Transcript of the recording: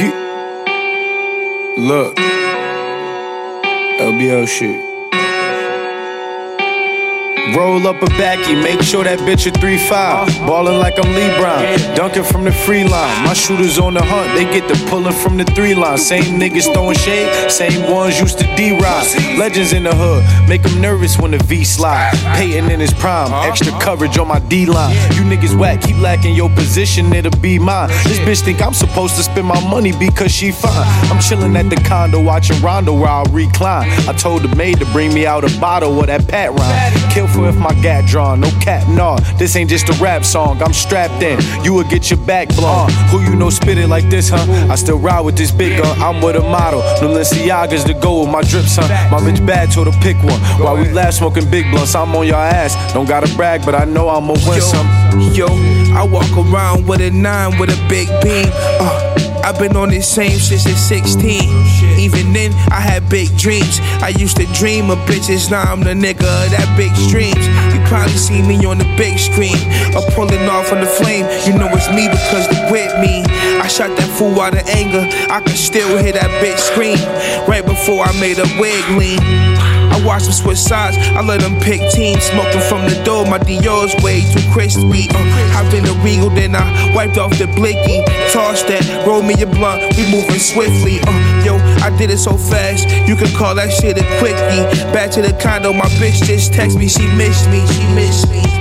You look, LBO shit. Roll up a backy, make sure that bitch a 3-5. Ballin' like I'm LeBron, Brown, dunking from the free line. My shooters on the hunt, they get the pullin' from the three line. Same niggas throwin' shade, same ones used to D-ride. Legends in the hood, make them nervous when the V slide. Peyton in his prime, extra coverage on my D line. You niggas whack, keep lacking your position, it'll be mine. This bitch think I'm supposed to spend my money because she fine. I'm chillin' at the condo watchin' Rondo while I recline. I told the maid to bring me out a bottle of that Pat rhyme. Kill for if my gat drawn, no cap, nah. This ain't just a rap song, I'm strapped in. You will get your back blown. Who you know spit it like this, huh? I still ride with this big gun, I'm with a model. No Balenciagas to go with my drips, son. My bitch bad told her pick one. While we laugh smoking big blunts, I'm on your ass. Don't gotta brag, but I know I'ma win some. Yo, I walk around with a nine with a big beam. Uh, I've been on this same since 16. Even then, I had big dreams. I used to dream of bitches, now I'm the nigga of that big streams. You probably see me on the big screen, or pulling off on the flame. You know it's me because they with me. I shot that fool out of anger. I can still hear that bitch scream right before I made a wig lean. Watch them switch sides, I let them pick teams. Smoking from the door, my Dior's way too crispy. Uh, I've been a regal, then I wiped off the blicky. Toss that, roll me a blunt, we moving swiftly. Uh, yo, I did it so fast, you can call that shit a quickie. Back to the condo, my bitch just text me, she missed me, she missed me.